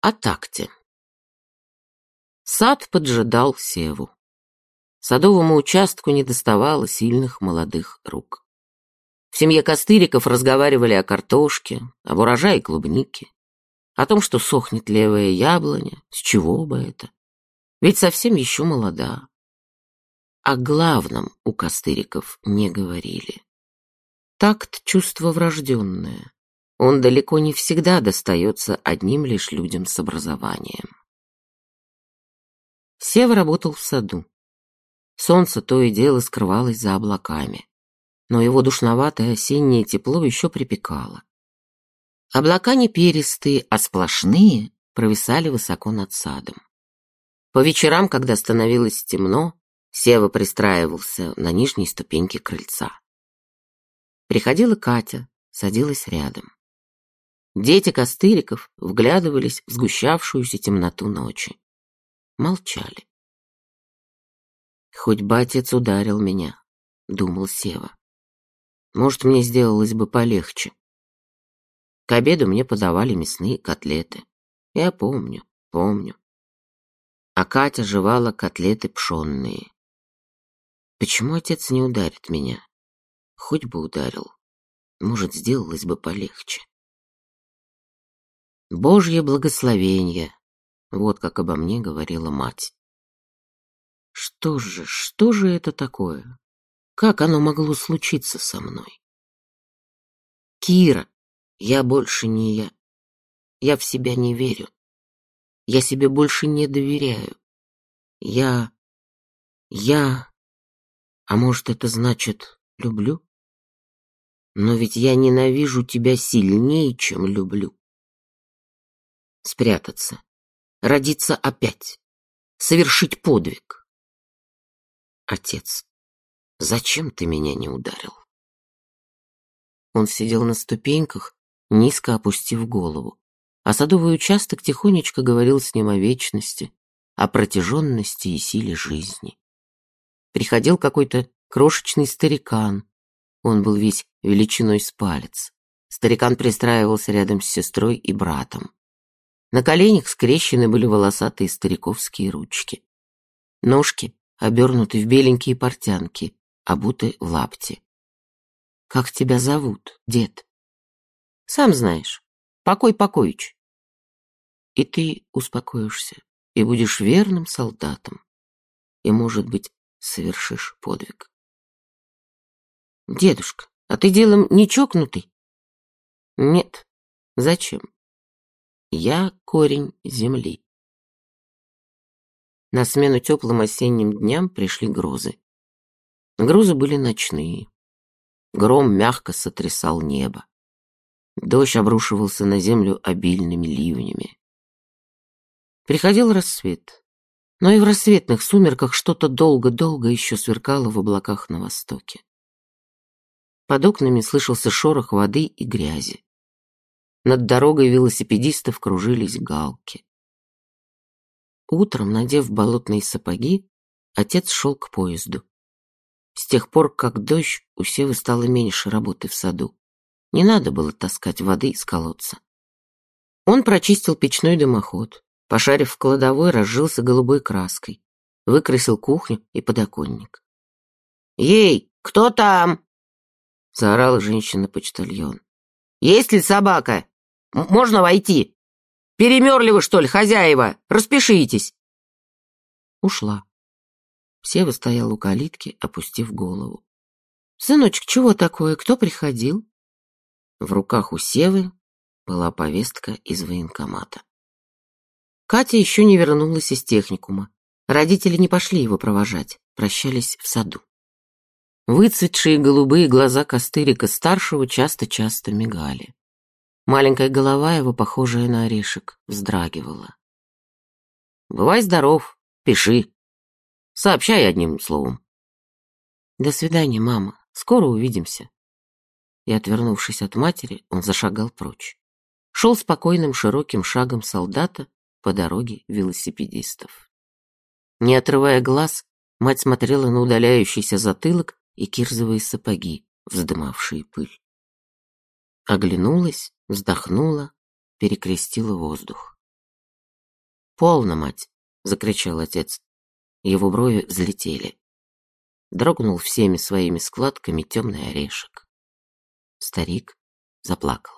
О такте. Сад поджидал Севу. Садовому участку не доставало сильных молодых рук. В семье Костыриков разговаривали о картошке, об урожае клубники, о том, что сохнет левая яблоня, с чего бы это. Ведь совсем еще молода. О главном у Костыриков не говорили. Такт — чувство врожденное. Он далеко не всегда достается одним лишь людям с образованием. Сева работал в саду. Солнце то и дело скрывалось за облаками, но его душноватое осеннее тепло еще припекало. Облака не перистые, а сплошные провисали высоко над садом. По вечерам, когда становилось темно, Сева пристраивался на нижней ступеньке крыльца. Приходила Катя, садилась рядом. Дети Костыриков вглядывались в сгущавшуюся темноту ночи. Молчали. «Хоть бы отец ударил меня», — думал Сева. «Может, мне сделалось бы полегче». К обеду мне подавали мясные котлеты. Я помню, помню. А Катя жевала котлеты пшенные. Почему отец не ударит меня? Хоть бы ударил. Может, сделалось бы полегче. Божье благословение. Вот как обо мне говорила мать. Что же, что же это такое? Как оно могло случиться со мной? Кира, я больше не я. Я в себя не верю. Я себе больше не доверяю. Я... Я... А может, это значит люблю? Но ведь я ненавижу тебя сильнее, чем люблю спрятаться, родиться опять, совершить подвиг. Отец, зачем ты меня не ударил? Он сидел на ступеньках, низко опустив голову, а садовый участок тихонечко говорил с ним о вечности, о протяженности и силе жизни. Приходил какой-то крошечный старикан, он был весь величиной с палец. Старикан пристраивался рядом с сестрой и братом. На коленях скрещены были волосатые стариковские ручки. Ножки обернуты в беленькие портянки, обуты в лапти. «Как тебя зовут, дед?» «Сам знаешь. Покой Покоич». «И ты успокоишься, и будешь верным солдатом, и, может быть, совершишь подвиг». «Дедушка, а ты делом не чокнутый?» «Нет. Зачем? Я корень земли. На смену теплым осенним дням пришли грозы. Грозы были ночные. Гром мягко сотрясал небо. Дождь обрушивался на землю обильными ливнями. Приходил рассвет, но и в рассветных сумерках что-то долго-долго еще сверкало в облаках на востоке. Под окнами слышался шорох воды и грязи. Над дорогой велосипедистов кружились галки. Утром, надев болотные сапоги, отец шел к поезду. С тех пор, как дождь, у Севы стало меньше работы в саду. Не надо было таскать воды из колодца. Он прочистил печной дымоход, пошарив в кладовой, разжился голубой краской, выкрасил кухню и подоконник. «Ей, кто там?» — заорала женщина-почтальон. «Есть ли собака?» Можно войти? Перемерли вы, что ли, хозяева? Распишитесь!» Ушла. Сева стоял у калитки, опустив голову. «Сыночек, чего такое? Кто приходил?» В руках у Севы была повестка из военкомата. Катя еще не вернулась из техникума. Родители не пошли его провожать, прощались в саду. Выцветшие голубые глаза Костырика-старшего часто-часто мигали. Маленькая голова его, похожая на орешек, вздрагивала. «Бывай здоров, пиши. Сообщай одним словом». «До свидания, мама. Скоро увидимся». И, отвернувшись от матери, он зашагал прочь. Шел спокойным широким шагом солдата по дороге велосипедистов. Не отрывая глаз, мать смотрела на удаляющийся затылок и кирзовые сапоги, вздымавшие пыль. Оглянулась, вздохнула, перекрестила воздух. «Полно, мать!» — закричал отец. Его брови взлетели. Дрогнул всеми своими складками темный орешек. Старик заплакал.